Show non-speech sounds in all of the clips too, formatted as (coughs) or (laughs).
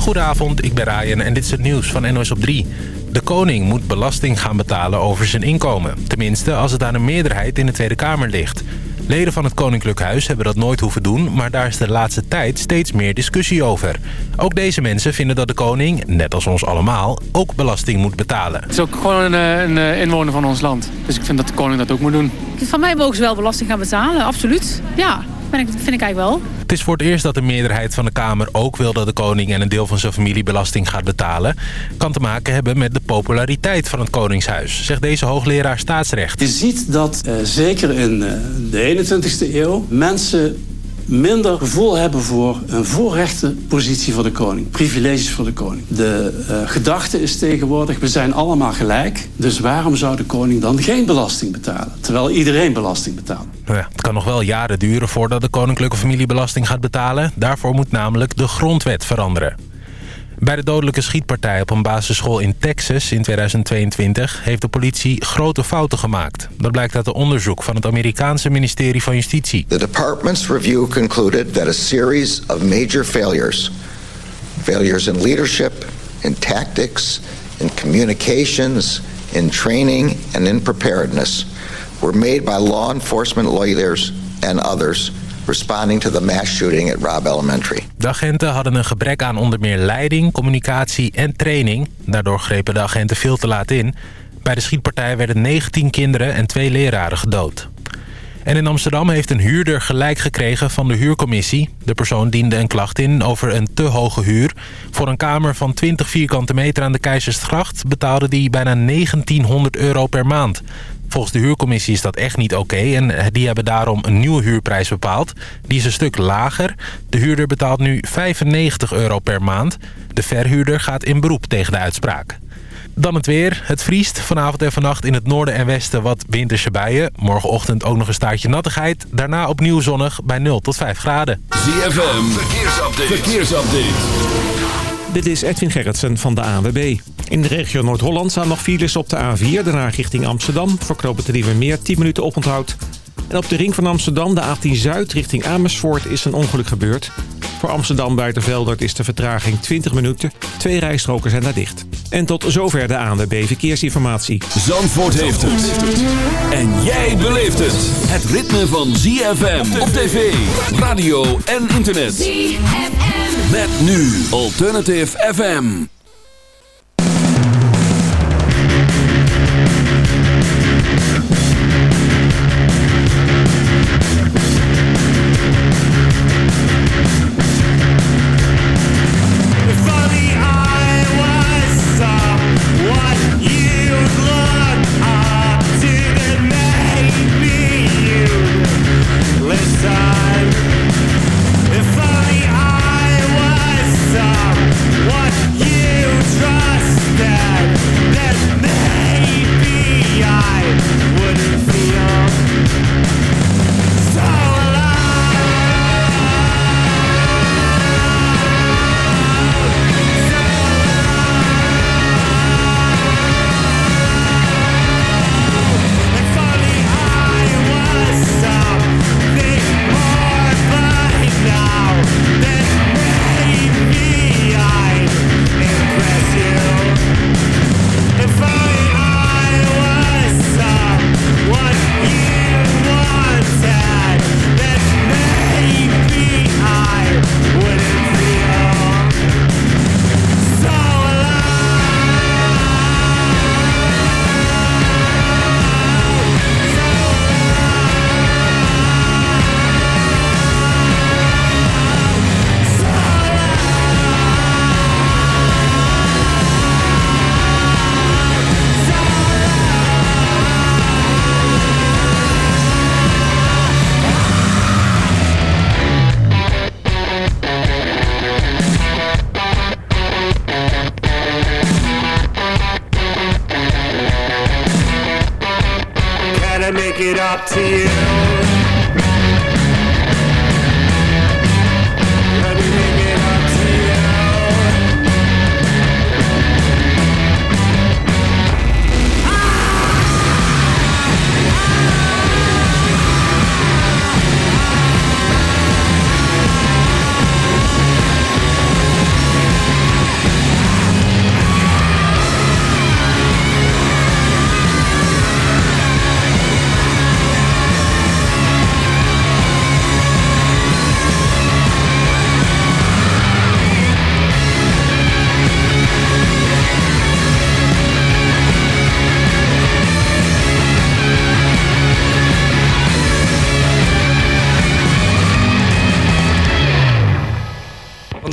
Goedenavond, ik ben Ryan en dit is het nieuws van NOS op 3. De koning moet belasting gaan betalen over zijn inkomen. Tenminste, als het aan een meerderheid in de Tweede Kamer ligt. Leden van het Koninklijk Huis hebben dat nooit hoeven doen... maar daar is de laatste tijd steeds meer discussie over. Ook deze mensen vinden dat de koning, net als ons allemaal... ook belasting moet betalen. Het is ook gewoon een, eh, een eh, inwoner van ons land. Dus ik vind dat de koning dat ook moet doen. Van mij mogen ze wel belasting gaan betalen, absoluut. Ja, vind ik, vind ik eigenlijk wel. Het is voor het eerst dat de meerderheid van de Kamer ook wil dat de koning en een deel van zijn familie belasting gaat betalen. Kan te maken hebben met de populariteit van het Koningshuis, zegt deze hoogleraar staatsrecht. Je ziet dat uh, zeker in uh, de 21ste eeuw mensen minder gevoel hebben voor een voorrechte positie voor de koning. Privileges voor de koning. De uh, gedachte is tegenwoordig, we zijn allemaal gelijk. Dus waarom zou de koning dan geen belasting betalen? Terwijl iedereen belasting betaalt. Nou ja, het kan nog wel jaren duren voordat de koninklijke familie belasting gaat betalen. Daarvoor moet namelijk de grondwet veranderen. Bij de dodelijke schietpartij op een basisschool in Texas in 2022 heeft de politie grote fouten gemaakt. Dat blijkt uit een onderzoek van het Amerikaanse ministerie van Justitie. The department's review concluded that a series of major failures, failures in leadership, in tactics, in communications, in training and in preparedness were made by law enforcement lawyers and others responding to the mass shooting at Robb Elementary. De agenten hadden een gebrek aan onder meer leiding, communicatie en training. Daardoor grepen de agenten veel te laat in. Bij de schietpartij werden 19 kinderen en twee leraren gedood. En in Amsterdam heeft een huurder gelijk gekregen van de huurcommissie. De persoon diende een klacht in over een te hoge huur. Voor een kamer van 20 vierkante meter aan de Keizersgracht betaalde die bijna 1900 euro per maand. Volgens de huurcommissie is dat echt niet oké en die hebben daarom een nieuwe huurprijs bepaald. Die is een stuk lager. De huurder betaalt nu 95 euro per maand. De verhuurder gaat in beroep tegen de uitspraak. Dan het weer. Het vriest vanavond en vannacht in het noorden en westen wat winterse buien. Morgenochtend ook nog een staartje nattigheid. Daarna opnieuw zonnig bij 0 tot 5 graden. ZFM, verkeersupdate. verkeersupdate. Dit is Edwin Gerritsen van de ANWB. In de regio Noord-Holland staan nog files op de A4, daarna richting Amsterdam. Voor knopen Nieuwe Meer 10 minuten oponthoud. En op de ring van Amsterdam, de A10 Zuid, richting Amersfoort, is een ongeluk gebeurd. Voor Amsterdam Buitenveldert is de vertraging 20 minuten. Twee rijstroken zijn daar dicht. En tot zover de ANWB Verkeersinformatie. Zandvoort heeft het. En jij beleeft het. Het ritme van ZFM op tv, radio en internet. ZFM. Met nu Alternative FM.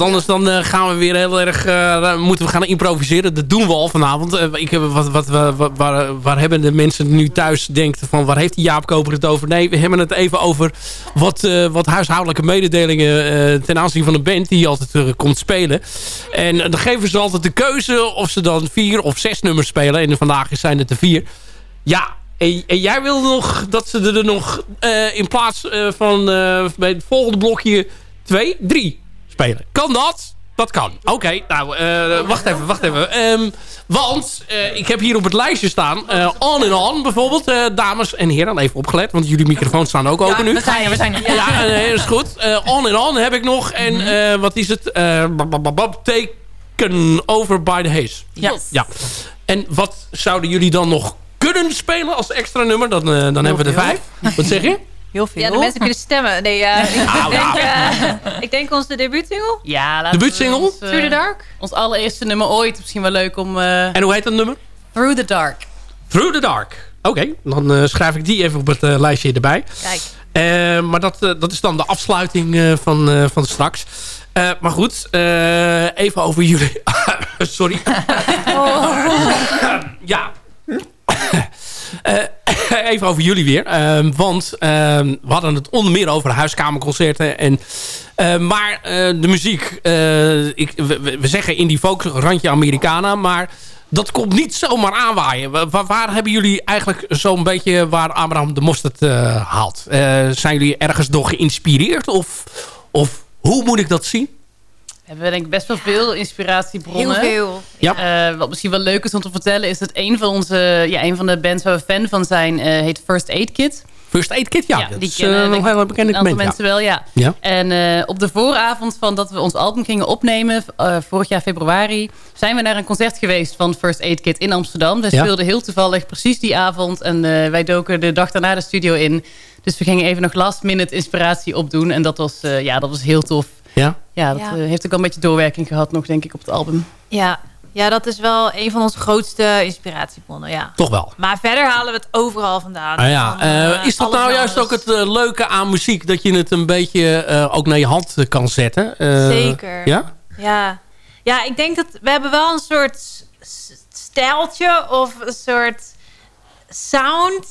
Anders dan uh, gaan we weer heel erg... Uh, moeten we gaan improviseren. Dat doen we al vanavond. Uh, ik wat, wat, waar, waar hebben de mensen nu thuis denkt van... waar heeft die Jaap Koper het over? Nee, we hebben het even over wat, wat huishoudelijke mededelingen... ten aanzien van een band die altijd komt spelen. En dan geven ze altijd de keuze of ze dan vier of zes nummers spelen. En vandaag zijn het er vier. Ja, en, jij wil nog dat ze er nog in plaats van bij het volgende blokje twee, drie spelen. Kan dat? Dat kan. Oké, okay, nou, wacht even, wacht even. Um, want ik heb hier op het lijstje staan, on and on bijvoorbeeld. dames en heren, even opgelet, want jullie microfoons staan ook open ja, nu. we zijn er, we zijn er. Ja, nee, dat is goed. on and on heb ik nog. En mm-hmm. wat is het? taken over by the haze. Yes. Ja. En wat zouden jullie dan nog kunnen spelen als extra nummer. Dan, dan hebben we er vijf. Wat zeg je? Heel veel. Ja, de mensen kunnen stemmen. Nee, uh, (laughs) ik, nou, denk, uh, ik denk onze debuutsingle. Ja, debuutsingle? Ons, Through the Dark. Ons allereerste nummer ooit. Misschien wel leuk om... en hoe heet dat nummer? Through the Dark. Through the Dark. Oké, okay, dan schrijf ik die even op het lijstje erbij. Kijk. maar dat, dat is dan de afsluiting van, van straks. maar goed, even over jullie... (laughs) Sorry. Oh. (laughs) ja, (laughs) even over jullie weer. Uh, want uh, we hadden het onder meer over huiskamerconcerten. En, uh, maar de muziek, ik, we, zeggen in die folk randje Americana. Maar dat komt niet zomaar aanwaaien. Waar, waar hebben jullie eigenlijk zo'n beetje waar Abraham de Mosterd haalt? zijn jullie ergens door geïnspireerd? Of, of hoe moet ik dat zien? Hebben we denk ik best wel veel inspiratiebronnen. Heel veel. Ja. Uh, wat misschien wel leuk is om te vertellen... is dat een van, onze, ja, een van de bands waar we fan van zijn... Uh, heet First Aid Kit. First Aid Kit, ja. ja dat die is uh, nog heel bekende Een aantal mensen wel, ja. ja. En op de vooravond van dat we ons album gingen opnemen... vorig jaar februari... zijn we naar een concert geweest van First Aid Kit in Amsterdam. Daar speelde heel toevallig precies die avond. En wij doken de dag daarna de studio in. Dus we gingen even nog last minute inspiratie opdoen. En dat was, ja, dat was heel tof. Ja? Ja, dat ja. Uh, heeft ook al een beetje doorwerking gehad nog, denk ik, op het album. Ja, ja dat is wel een van onze grootste inspiratiebronnen, ja. Toch wel. Maar verder halen we het overal vandaan. Ah, ja. Van, uh, is dat nou juist ook het uh, leuke aan muziek? Dat je het een beetje ook naar je hand kan zetten? Zeker. Ja? Ja. Ja, ik denk dat we hebben wel een soort stijltje of een soort sound,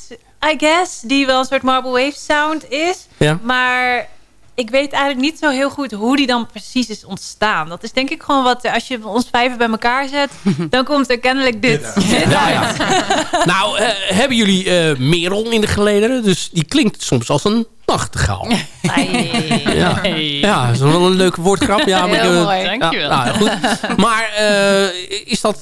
I guess. Die wel een soort Marble Wave sound is. Ja. Maar ik weet eigenlijk niet zo heel goed hoe die dan precies is ontstaan. Dat is denk ik gewoon wat, als je ons vijven bij elkaar zet, (laughs) dan komt er kennelijk dit. Ja, ja. (laughs) nou, uh, hebben jullie uh, Merel in de gelederen? Dus die klinkt soms als een nachtegaal. Ja, ja, dat is wel een leuke woordgrap. Ja, maar, Heel mooi, dankjewel. Ja, nou, goed. Maar uh, is dat...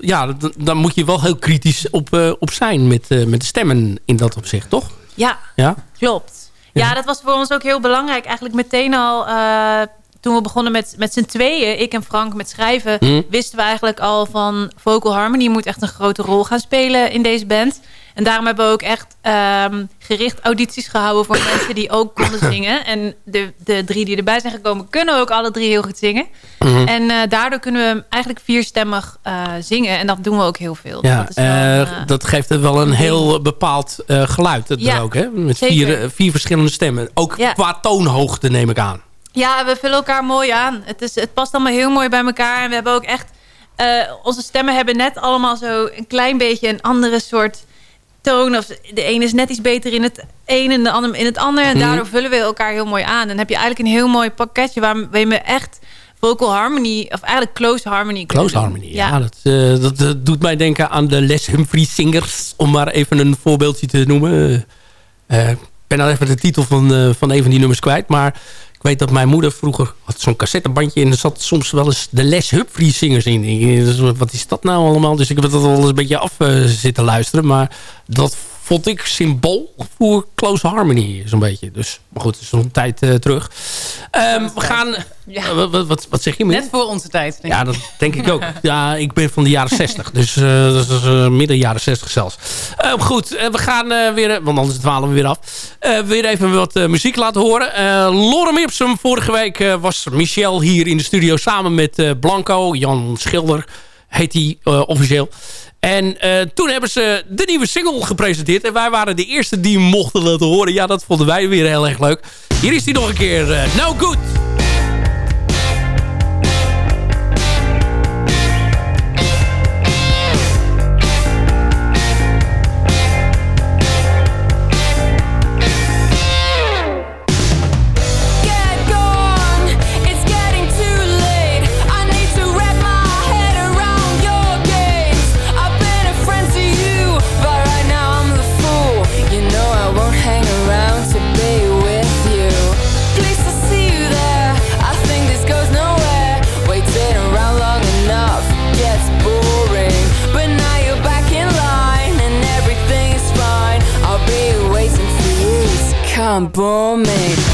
ja, dan moet je wel heel kritisch op, op zijn met, met de stemmen in dat opzicht, toch? Ja, ja? klopt. Ja, dat was voor ons ook heel belangrijk. Eigenlijk meteen al uh, toen we begonnen met, met z'n tweeën, ik en Frank met schrijven, mm. wisten we eigenlijk al van vocal harmony moet echt een grote rol gaan spelen in deze band. En daarom hebben we ook echt um, gericht audities gehouden voor mensen die ook konden (coughs) zingen. En de, de drie die erbij zijn gekomen, kunnen ook alle drie heel goed zingen. Mm -hmm. En uh, daardoor kunnen we eigenlijk vierstemmig uh, zingen. En dat doen we ook heel veel. Ja, dat, is wel, uh, dat geeft wel een heel bepaald geluid ja, ook, hè? Met vier, vier verschillende stemmen. Ook ja. qua toonhoogte neem ik aan. Ja, we vullen elkaar mooi aan. Het, is, het past allemaal heel mooi bij elkaar. En we hebben ook echt... onze stemmen hebben net allemaal zo een klein beetje een andere soort toon. Of de ene is net iets beter in het een en de ander in het ander. En daardoor vullen we elkaar heel mooi aan. En dan heb je eigenlijk een heel mooi pakketje waarmee we echt vocal harmony, of eigenlijk close harmony. Close harmony, ja. ja dat, uh, dat, dat, doet mij denken aan de Les Humphrey Singers. Om maar even een voorbeeldje te noemen. Uh, ik ben nou even de titel van, uh, van een van die nummers kwijt. Maar ik weet dat mijn moeder vroeger had zo'n cassettebandje... en er zat soms wel eens de Les Humphrey Singers in. Wat is dat nou allemaal? Dus ik heb dat al eens een beetje af uh, zitten luisteren. Maar dat vond ik symbool voor Close Harmony, zo'n beetje. Dus, maar goed, het is nog een tijd uh, terug. Um, we gaan... Ja. Wat, wat, wat, zeg je? Net voor onze tijd. Denk ja, dat denk ik ook. Ja, ik ben van de jaren 60. Dus uh, dat is uh, midden jaren 60 zelfs. Uh, goed, we gaan weer... Want anders dwalen we weer af. weer even wat muziek laten horen. Lorem Ipsum. Vorige week was Michel hier in de studio samen met Blanco. Jan Schilder heet hij officieel. En uh, toen hebben ze de nieuwe single gepresenteerd. En wij waren de eerste die mochten laten horen. Ja, dat vonden wij weer heel erg leuk. Hier is hij nog een keer. Uh, no Good. On me.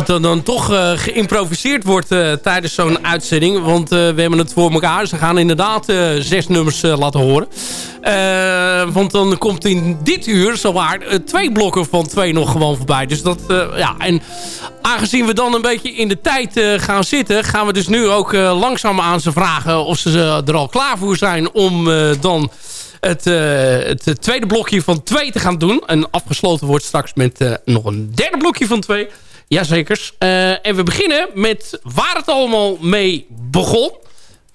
Het dan, dan toch eh, geïmproviseerd wordt eh, tijdens zo'n uitzending. Want eh, we hebben het voor elkaar. Ze gaan inderdaad zes nummers laten horen. Want dan komt in dit uur zowaar twee blokken van twee nog gewoon voorbij. Dus dat, ja. En aangezien we dan een beetje in de tijd gaan zitten... gaan we dus nu ook langzaam aan ze vragen of ze er al klaar voor zijn om dan het, het tweede blokje van twee te gaan doen. En afgesloten wordt straks met nog een derde blokje van twee. Jazekers. Eh en we beginnen met waar het allemaal mee begon.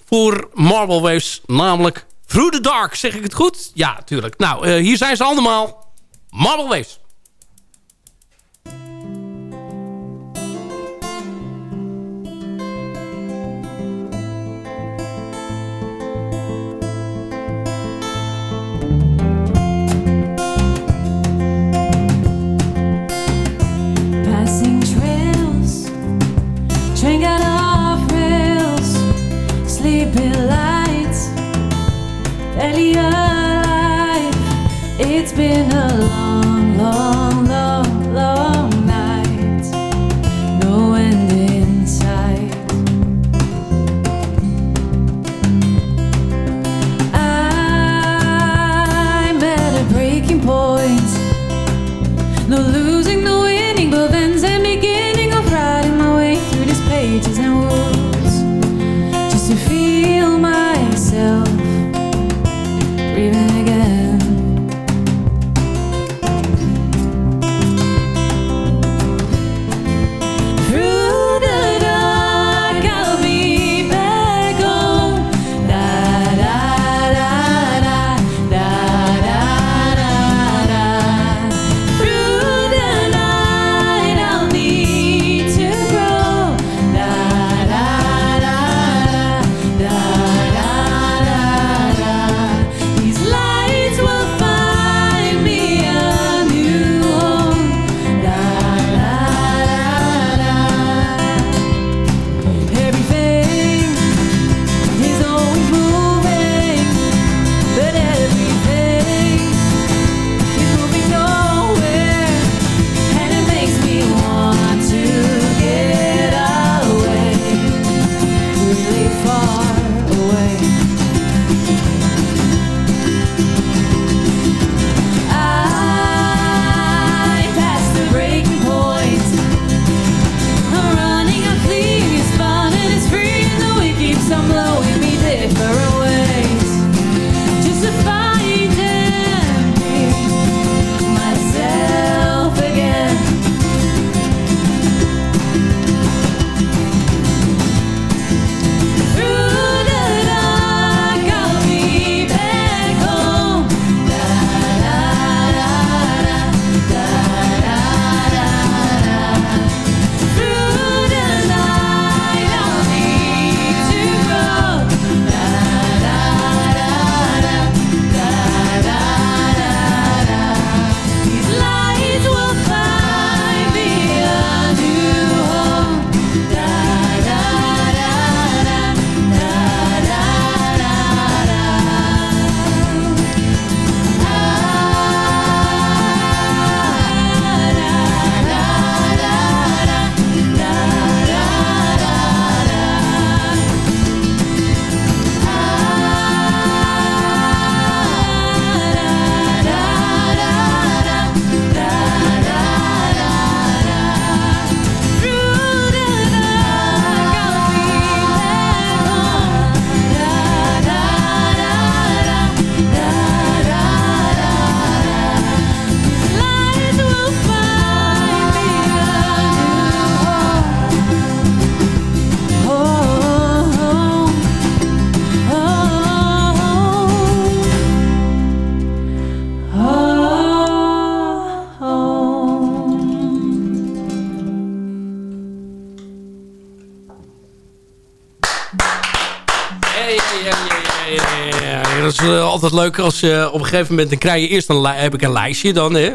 Voor Marble Waves, namelijk Through the Dark. Zeg ik het goed? Ja, tuurlijk. Nou, eh, hier zijn ze allemaal. Marble Waves. Altijd leuk als je op een gegeven moment... dan krijg je eerst een heb ik een lijstje dan, hè,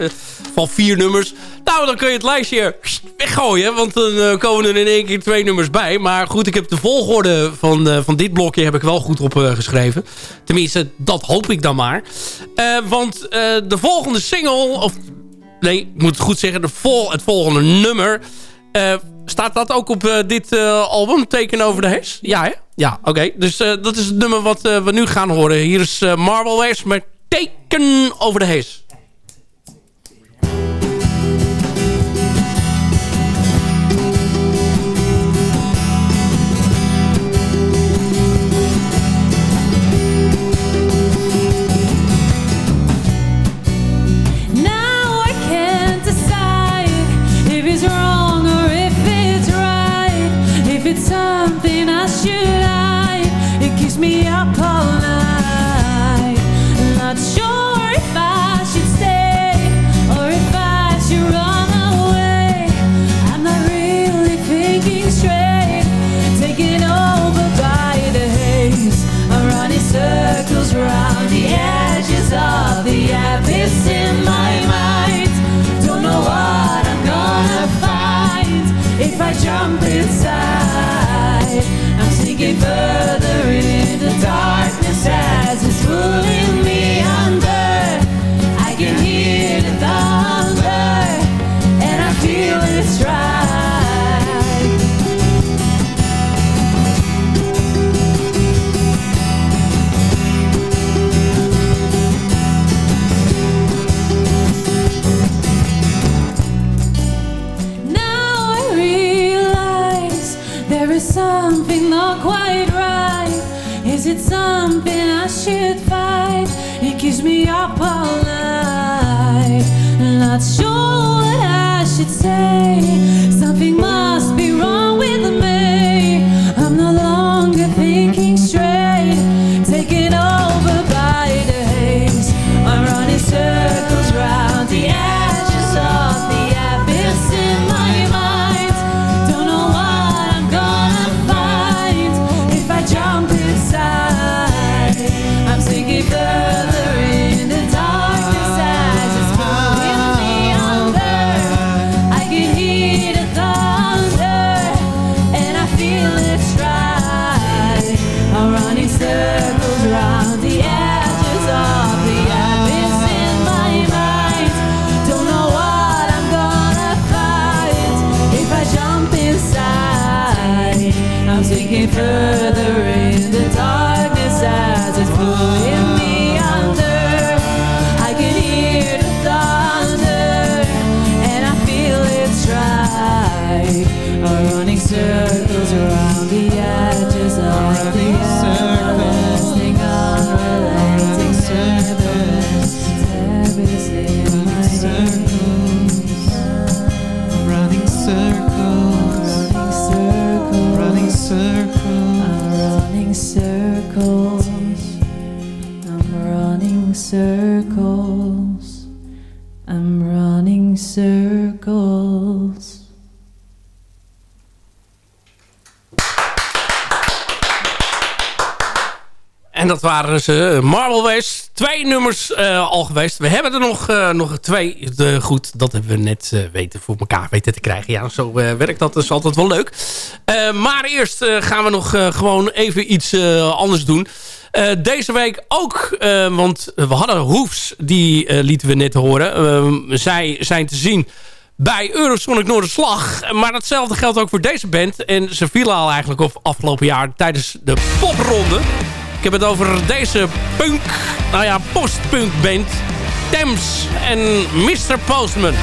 van vier nummers. Nou, dan kun je het lijstje weggooien. Want dan eh, komen er in één keer twee nummers bij. Maar goed, ik heb de volgorde van, eh, van dit blokje heb ik wel goed opgeschreven. Tenminste, dat hoop ik dan maar. Eh, want eh, de volgende single... Of, nee, ik moet het goed zeggen. De vol, het volgende nummer... staat dat ook op eh, dit eh, album, Teken over de Hes? Ja, hè? Ja, oké. Dus eh, dat is het nummer wat we nu gaan horen. Hier is Marble West met Teken over de Hes. Dat waren ze, Marble West. Twee nummers eh, al geweest. We hebben er nog, eh, nog twee. Goed, dat hebben we net eh, weten voor elkaar weten te krijgen. Ja, zo werkt dat. Dat is altijd wel leuk. Maar eerst gaan we nog gewoon even iets anders doen. Deze week ook, want we hadden Hoefs, die lieten we net horen. Zij zijn te zien bij Eurosonic Noorderslag. Maar datzelfde geldt ook voor deze band. En ze vielen al eigenlijk op afgelopen jaar tijdens de popronde. Ik heb het over deze punk, nou ja, postpunk band. Thames en Mr. Postman.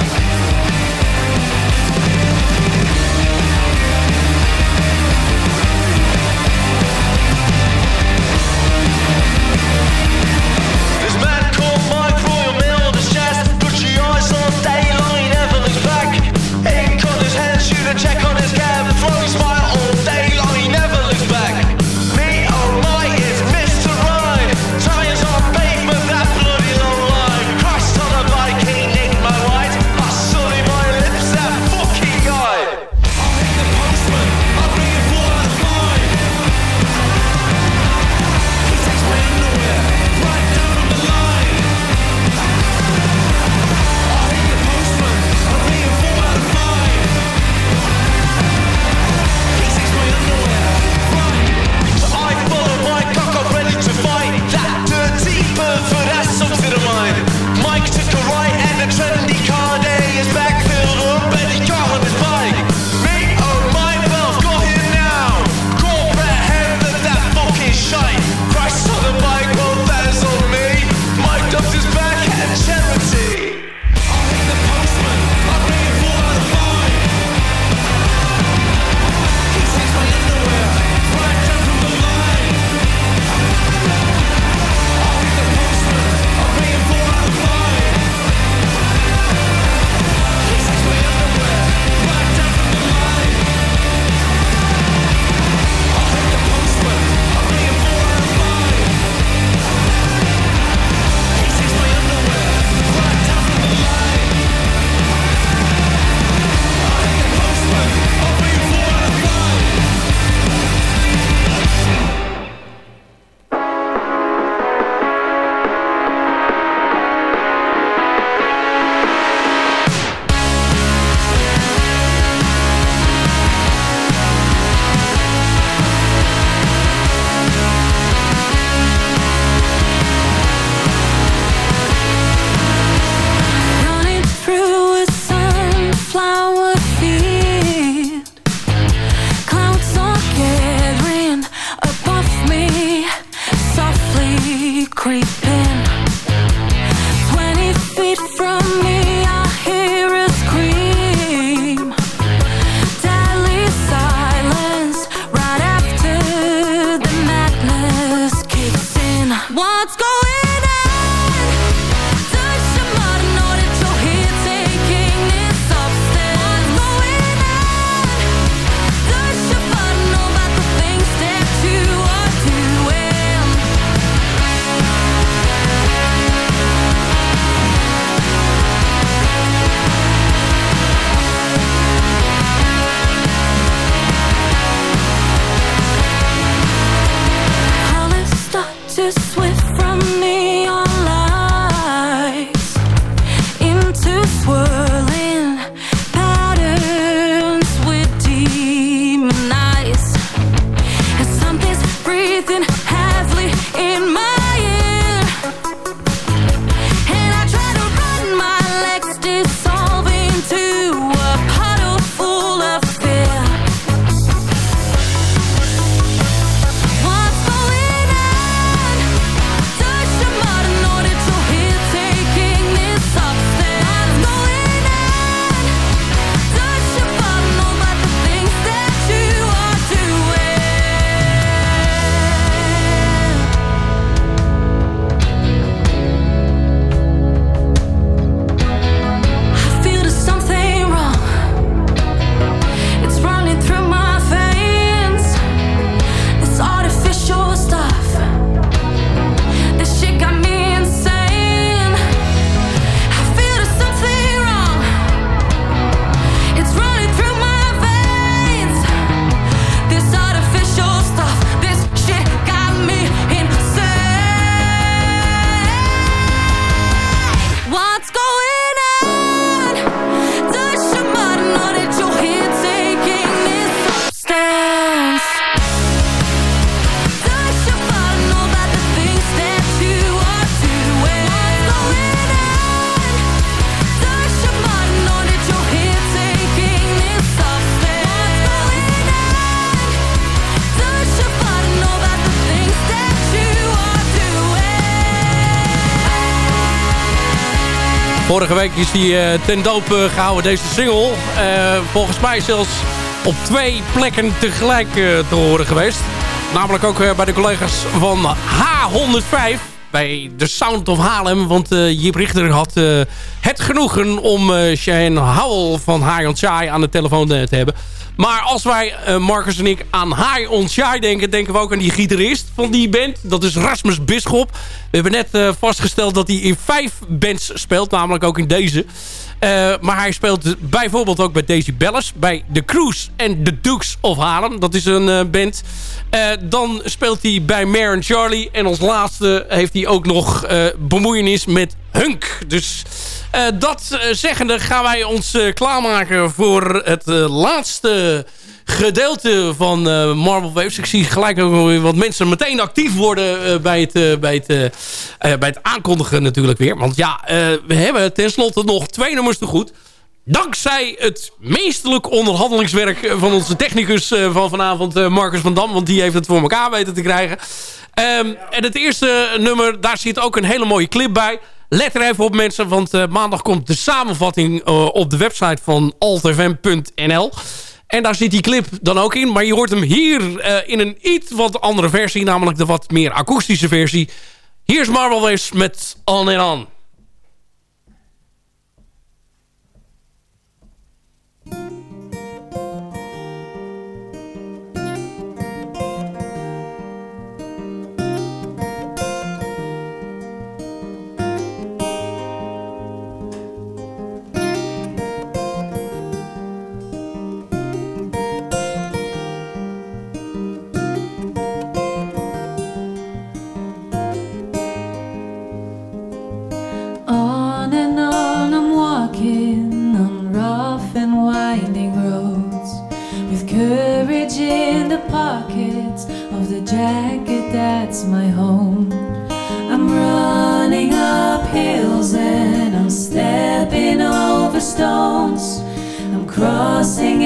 Vorige is die eh, ten doop eh, gehouden, deze single. Eh, volgens mij zelfs op twee plekken tegelijk te horen geweest. Namelijk ook bij de collega's van H105 bij The Sound of Haarlem. Want Jip Richter had het genoegen om Shane Howell van High on Shy aan de telefoon te hebben. Maar als wij, eh, Marcus en ik, aan High on Shy denken... denken we ook aan die gitarist van die band. Dat is Rasmus Bisschop. We hebben net eh, vastgesteld dat hij in vijf bands speelt. Namelijk ook in deze. Eh, maar hij speelt bijvoorbeeld ook bij Daisy Bellis. Bij The Cruise en The Dukes of Haarlem. Dat is een band. Dan speelt hij bij Mare and Charlie. En als laatste heeft hij ook nog bemoeienis met Hunk. Dus dat eh, zeggende gaan wij ons eh, klaarmaken voor het eh, laatste gedeelte van eh, Marble Waves. Ik zie gelijk ook wat mensen meteen actief worden eh, bij, het, eh, bij, het, eh, eh, bij het aankondigen natuurlijk weer. Want ja, eh, we hebben tenslotte nog twee nummers te goed. Dankzij het meesterlijk onderhandelingswerk eh, van onze technicus eh, van vanavond, eh, Marcus van Dam. Want die heeft het voor elkaar weten te krijgen. Ehm, en het eerste nummer, daar zit ook een hele mooie clip bij. Let er even op mensen, want eh, maandag komt de samenvatting eh, op de website van altfm.nl. En daar zit die clip dan ook in. Maar je hoort hem hier eh, in een iets wat andere versie. Namelijk de wat meer akoestische versie. Hier is Marvel met On and. On jacket that's my home. I'm running up hills and I'm stepping over stones. I'm crossing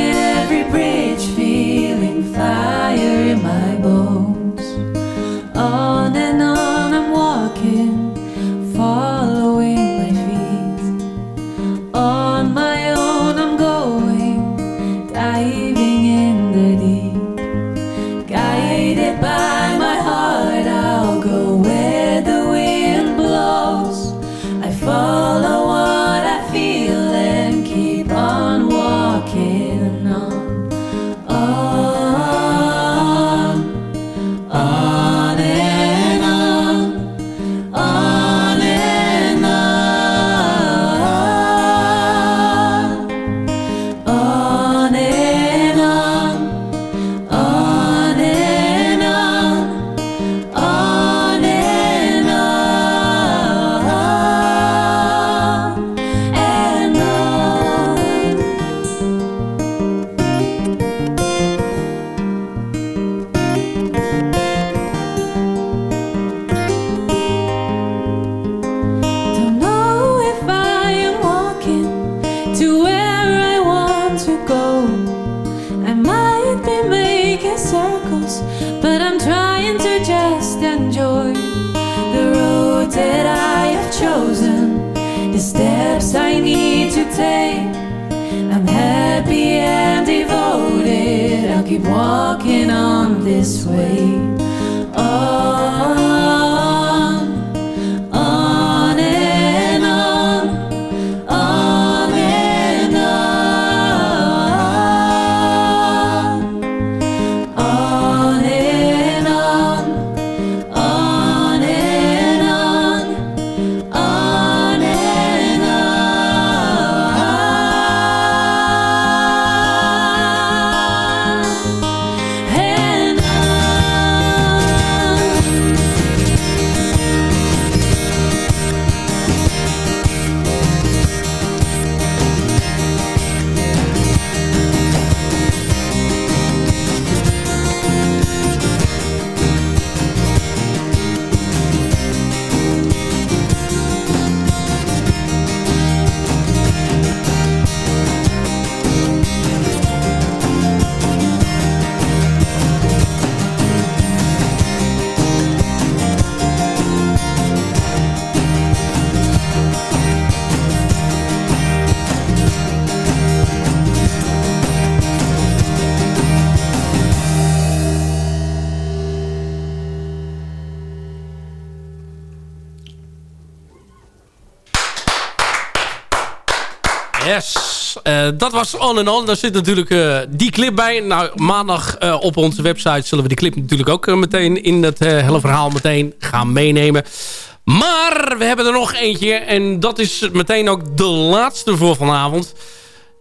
dat was On and On. Daar zit natuurlijk eh, die clip bij. Nou, maandag eh, op onze website zullen we die clip natuurlijk ook eh, meteen in het eh, hele verhaal meteen gaan meenemen. Maar we hebben er nog eentje. En dat is meteen ook de laatste voor vanavond.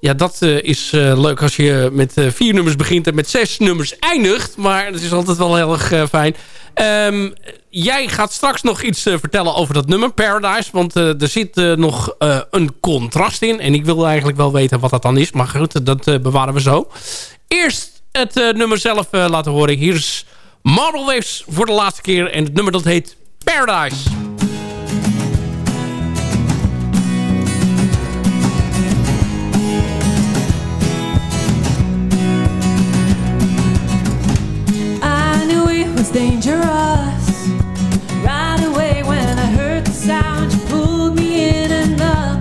Ja, dat eh, is eh, leuk als je met eh, vier nummers begint en met zes nummers eindigt. Maar dat is altijd wel heel erg eh, fijn. Ehm, jij gaat straks nog iets eh, vertellen over dat nummer, Paradise. Want eh, er zit eh, nog een contrast in. En ik wil eigenlijk wel weten wat dat dan is. Maar goed, dat bewaren we zo. Eerst het nummer zelf laten horen. Hier is Marble Waves voor de laatste keer. En het nummer dat heet Paradise. Was dangerous right away when I heard the sound. You pulled me in and up,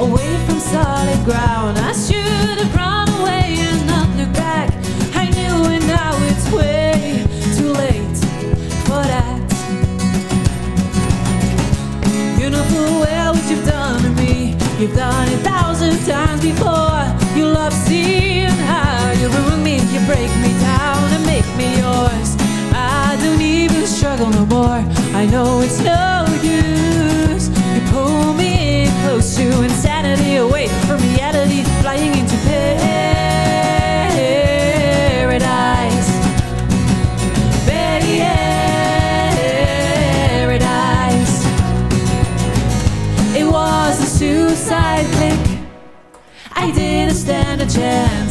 away from solid ground. I Yeah.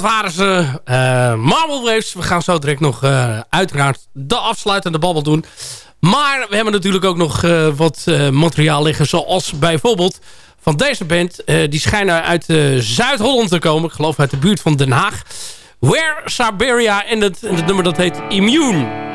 Dat waren ze. eh Marble Waves. We gaan zo direct nog eh, uiteraard de afsluitende babbel doen. Maar we hebben natuurlijk ook nog eh, wat materiaal liggen. Zoals bijvoorbeeld van deze band. Die schijnen uit Zuid-Holland te komen. Ik geloof uit de buurt van Den Haag. Where Siberia. Het, en het nummer dat heet Immune.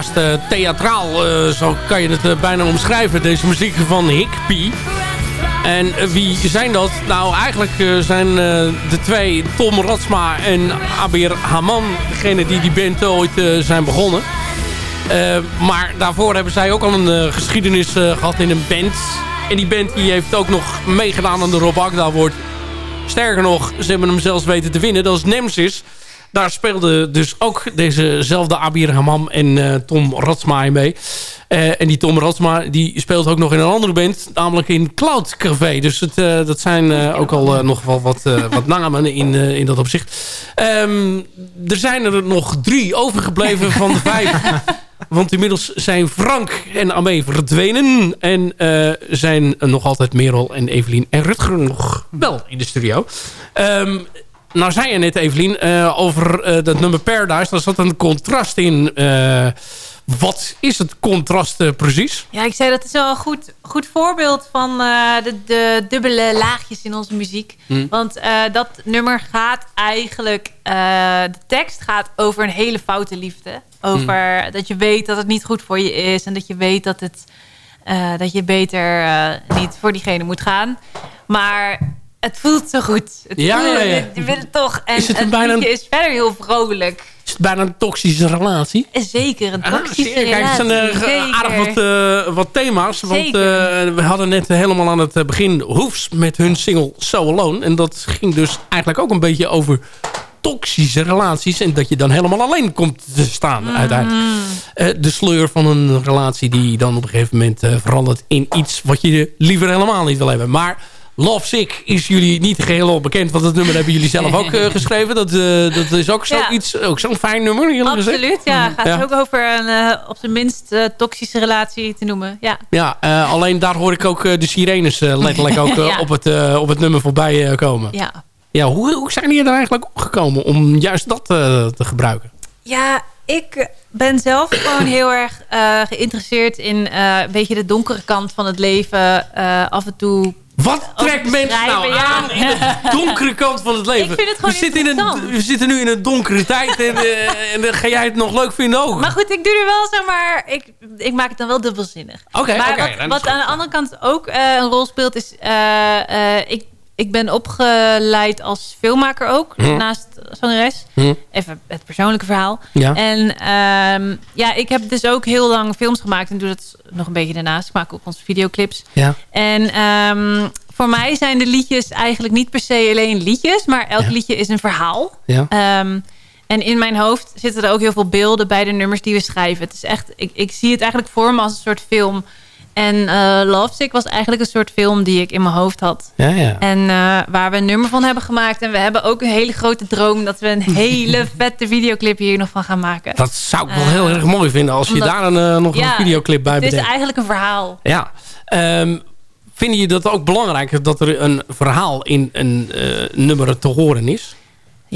Haast eh, theatraal, eh, zo kan je het eh, bijna omschrijven. Deze muziek van Higpie. En wie zijn dat? Nou, eigenlijk zijn de twee, Tom Ratsma en Abir Haman, degene die die band ooit zijn begonnen. Maar daarvoor hebben zij ook al een geschiedenis eh, gehad in een band. En die band die heeft ook nog meegedaan aan de Rob Agda Award. Sterker nog, ze hebben hem zelfs weten te winnen. Dat is Nemesis. Daar speelde dus ook dezezelfde Abir Hamam en eh, Tom Ratsma mee. Eh, en die Tom Ratsma die speelt ook nog in een andere band. Namelijk in Cloud Café. Dus het, eh, dat zijn ook al nog wel wat, wat namen in, in dat opzicht. Ehm, er zijn er nog drie overgebleven van de vijf. (laughs) Want inmiddels zijn Frank en Amé verdwenen. En eh, zijn nog altijd Merel en Evelien en Rutger nog wel in de studio. Ehm, nou zei je net, Evelien, eh, over eh, dat nummer Paradise. Daar zat een contrast in. Eh, wat is het contrast precies? Ja, ik zei dat is wel een goed, goed voorbeeld van de, de dubbele laagjes in onze muziek. Hm. Want dat nummer gaat eigenlijk... de tekst gaat over een hele foute liefde. Over dat je weet dat het niet goed voor je is. En dat je weet dat, het, dat je beter niet voor diegene moet gaan. Maar het voelt zo goed. Het Ja, voelt- ja, ja. Je, wil het toch. En Is het bijna- is verder heel vrolijk. Is het bijna een toxische relatie? Zeker, een toxische Kijk, het zijn relatie. eh, zeker. aardig wat, eh, wat thema's. Want eh, we hadden net helemaal aan het eh, begin Hoefs met hun single So Alone. En dat ging dus eigenlijk ook een beetje over toxische relaties. En dat je dan helemaal alleen komt te staan Mm. uiteindelijk. Eh, de sleur van een relatie die dan op een gegeven moment eh, verandert in iets wat je liever helemaal niet wil hebben. Maar Love Sick is jullie niet geheel bekend. Want dat nummer hebben jullie zelf ook eh, (laughs) geschreven. Dat, eh, dat is ook Ja. zoiets, ook zo'n fijn nummer eerlijk gezegd. Absoluut, ja. Gaat Ja. ook over een eh, op zijn minst toxische relatie te noemen. Ja. Ja, alleen daar hoor ik ook de sirenes letterlijk ook (laughs) Ja. op, het, op het nummer voorbij komen. Ja. Ja, hoe, hoe zijn jullie er eigenlijk opgekomen om juist dat te gebruiken? ja, ik ben zelf gewoon heel erg geïnteresseerd in een beetje de donkere kant van het leven. Af en toe... Wat trekt mensen nou ja. aan in de donkere kant van het leven? Ik vind het gewoon we, zitten in een, we zitten nu in een donkere tijd en, eh, (laughs) en dan ga jij het nog leuk vinden ook. Maar goed, ik doe er wel, zeg maar... Ik, ik maak het dan wel dubbelzinnig. Oké, maar wat, wat aan de andere kant ook eh, een rol speelt... is eh, ik, ik ben opgeleid als filmmaker ook. Hm. Naast zangeres. Hm. Even het persoonlijke verhaal. Ja. En ehm, ja, ik heb dus ook heel lang films gemaakt. En doe dat nog een beetje daarnaast. Ik maak ook onze videoclips. Ja. En ehm, voor mij zijn de liedjes eigenlijk niet per se alleen liedjes. Maar elk liedje is een verhaal. Ja. Ehm, en in mijn hoofd zitten er ook heel veel beelden bij de nummers die we schrijven. Het is echt, ik, ik zie het eigenlijk voor me als een soort film. En eh Love Sick was eigenlijk een soort film die ik in mijn hoofd had. Ja, ja. En eh, waar we een nummer van hebben gemaakt. En we hebben ook een hele grote droom dat we een (laughs) hele vette videoclip hier nog van gaan maken. Dat zou ik wel heel erg mooi vinden als je daar een, eh, nog Ja, een videoclip bij Het is bedenkt. eigenlijk een verhaal. Ja. Ehm, vinden je dat ook belangrijk dat er een verhaal in een eh, nummer te horen is?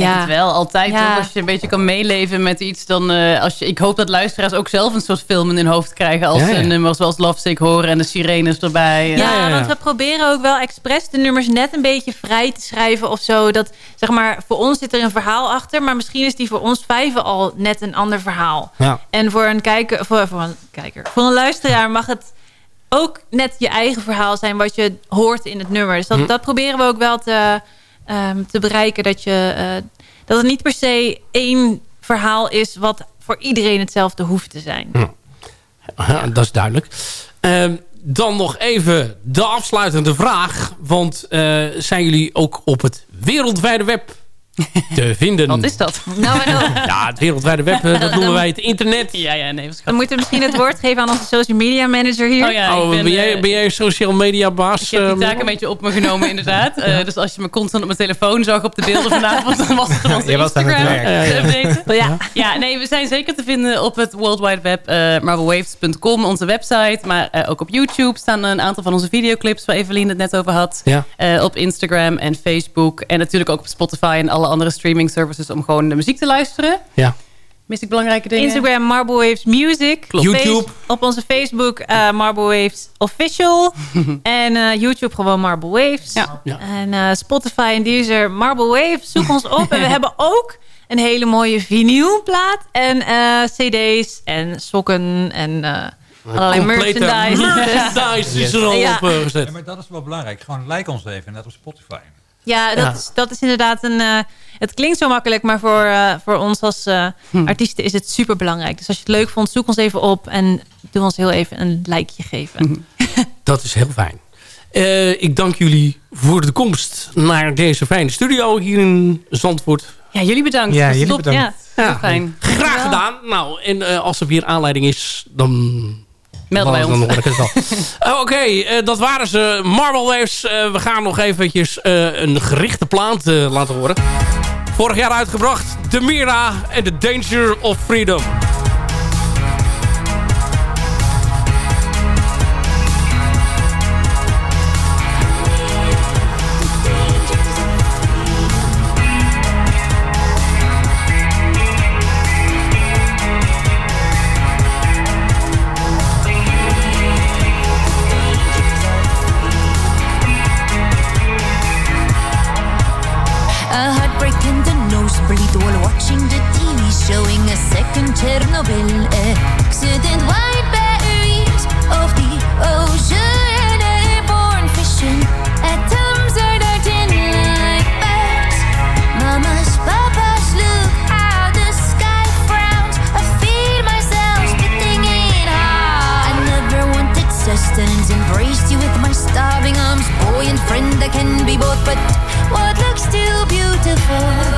Ja, het wel altijd. Ja. Als je een beetje kan meeleven met iets, dan eh, als je, ik hoop dat luisteraars ook zelf een soort film in hun hoofd krijgen als Ja, ja. een nummer zoals Love Sick horen en de sirenes erbij. Ja, want we proberen ook wel expres de nummers net een beetje vrij te schrijven of zo. Dat, zeg maar, voor ons zit er een verhaal achter, maar misschien is die voor ons vijven al net een ander verhaal. Ja. En voor een kijker, voor, voor een kijker, voor een luisteraar mag het ook net je eigen verhaal zijn wat je hoort in het nummer. Dus dat, Hm. dat proberen we ook wel te, ehm, te bereiken. Dat, je, eh, dat het niet per se één verhaal is wat voor iedereen hetzelfde hoeft te zijn. Ja, dat is duidelijk. Ehm, dan nog even de afsluitende vraag. Want eh, zijn jullie ook op het wereldwijde web te vinden? Wat is dat? Nou, (laughs) Ja, het wereldwijde web, eh, dat noemen wij het internet. Ja, ja, nee. Dan moeten we misschien het woord geven aan onze social media manager hier. Oh ja, Oh, ik ben, ben, jij, eh, ben jij social media baas? Ik heb die eh, taak een beetje op me genomen, inderdaad. (laughs) Eh, dus als je me constant op mijn telefoon zag op de beelden vanavond... dan was (laughs) het onze het Instagram te Ja, ja. updaten. Ja. ja, nee, we zijn zeker te vinden op het World Wide Web. eh marvelwaves.com, onze website. Maar eh, ook op YouTube staan een aantal van onze videoclips... waar Evelien het net over had. Ja. Eh, op Instagram en Facebook. En natuurlijk ook op Spotify en alle andere streaming services... om gewoon de muziek te luisteren. Ja. Mis ik belangrijke dingen? Instagram Marble Waves Music. Klopt. YouTube. op onze Facebook eh Marble Waves Official. (laughs) en eh, YouTube gewoon Marble Waves. Ja. Ja. En eh, Spotify en Deezer Marble Waves. Zoek ons op. En we (laughs) hebben ook een hele mooie vinylplaat. En eh, cd's en sokken en eh, allerlei merchandise. merchandise is er al Ja. op eh, gezet. Ja, maar dat is wel belangrijk. Gewoon like ons even, net op Spotify. Ja, dat, Ja. Is, dat is inderdaad een... eh, het klinkt zo makkelijk, maar voor, eh, voor ons als eh, Hm. artiesten is het super belangrijk. Dus als je het leuk vond, zoek ons even op en doe ons heel even een likeje geven. Dat is heel fijn. Eh, ik dank jullie voor de komst naar deze fijne studio hier in Zandvoort. Ja, jullie bedankt. Ja, jullie top. bedankt. Ja, heel Ja. fijn. Graag gedaan. Nou, en eh, als er weer aanleiding is, dan... Melden wij dan ons. hoor ik het (laughs) wel. Eh, Oké, eh, dat waren ze. Marble Waves. Eh, we gaan nog eventjes eh, een gerichte plaat laten horen. Vorig jaar uitgebracht. De Mira en The Danger of Freedom. Chernobyl er accident. White batteries of the ocean, er airborne fishing. Atoms are darting like bats. Mamas, papas, look how the sky frowns. I feel myself spitting in half. I never wanted sustenance, embraced you with my starving arms. Boy and friend, I can be both, but what looks too beautiful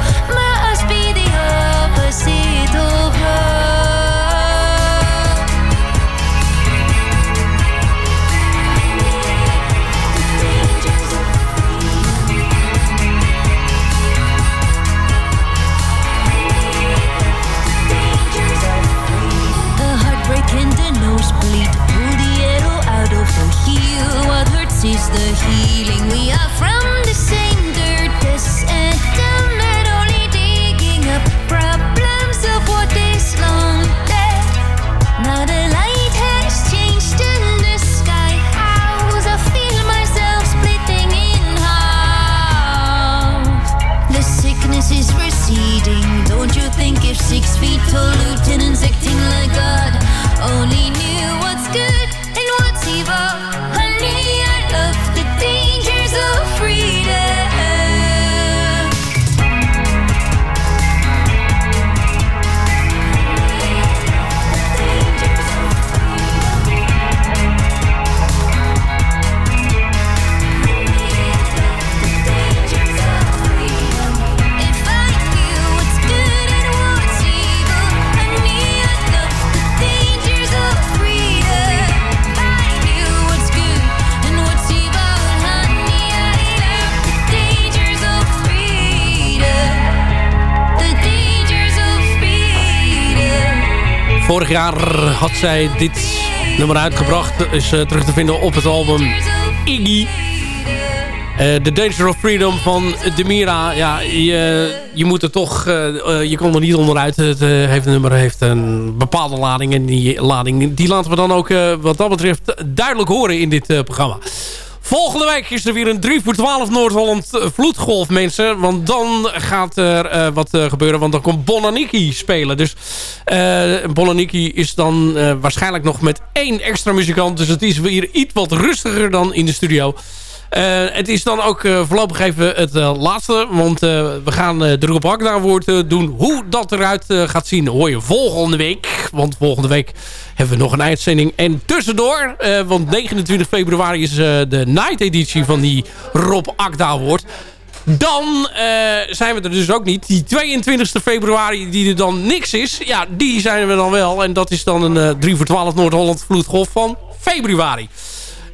Vorig jaar had zij dit nummer uitgebracht. Is eh, terug te vinden op het album Iggy. Eh, The Danger of Freedom van Demira. Ja, je, je moet er toch... eh, eh, je komt er niet onderuit. Het eh, heeft, nummer heeft een bepaalde lading. En die lading die laten we dan ook eh, wat dat betreft duidelijk horen in dit eh, programma. Volgende week is er weer een 3 voor 12 Noord-Holland eh, vloedgolf, mensen. Want dan gaat er eh, wat eh, gebeuren. Want dan komt Bonaniki spelen. Dus eh Bonaniki is dan waarschijnlijk nog met één extra muzikant. Dus het is weer iets wat rustiger dan in de studio. Eh, het is dan ook eh, voorlopig even het eh, laatste. Want we gaan de Roep Hakda woord doen. Hoe dat eruit gaat zien hoor je volgende week. Want volgende week hebben we nog een uitzending. En tussendoor, want 29 februari is de night editie van die Rob Akda Award. Dan zijn we er dus ook niet. Die 22 februari die er dan niks is. Ja, die zijn we dan wel. En dat is dan een eh 3 voor 12 Noord-Holland vloedgolf van februari.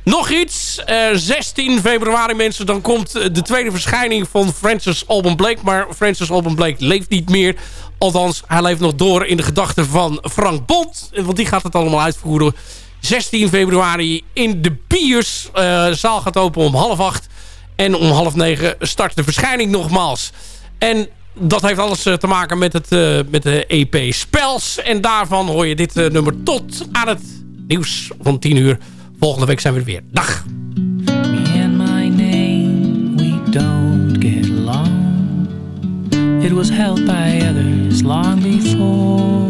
Nog iets. eh, 16 februari mensen. Dan komt eh, de tweede verschijning van Francis Alban Blake. Maar Francis Alban Blake leeft niet meer. Althans, hij leeft nog door in de gedachten van Frank Bond. Eh, Want die gaat het allemaal uitvoeren. 16 februari in de Piers. Eh, de zaal gaat open om half acht. En om half negen start de verschijning nogmaals. En dat heeft alles eh, te maken met, het, eh, met de EP Spels. En daarvan hoor je dit eh, nummer tot aan het nieuws van 10 uur. Volgende week zijn we er weer. Dag! Me and my name, we don't get along. It was held by others long before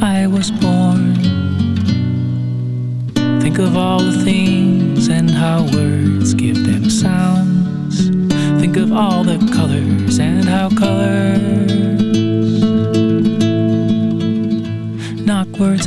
I was born. Think of all the things and how words give them sounds. Think of all the colors and how colors words